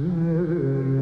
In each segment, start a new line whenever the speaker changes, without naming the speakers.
Mm-hmm.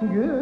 Good.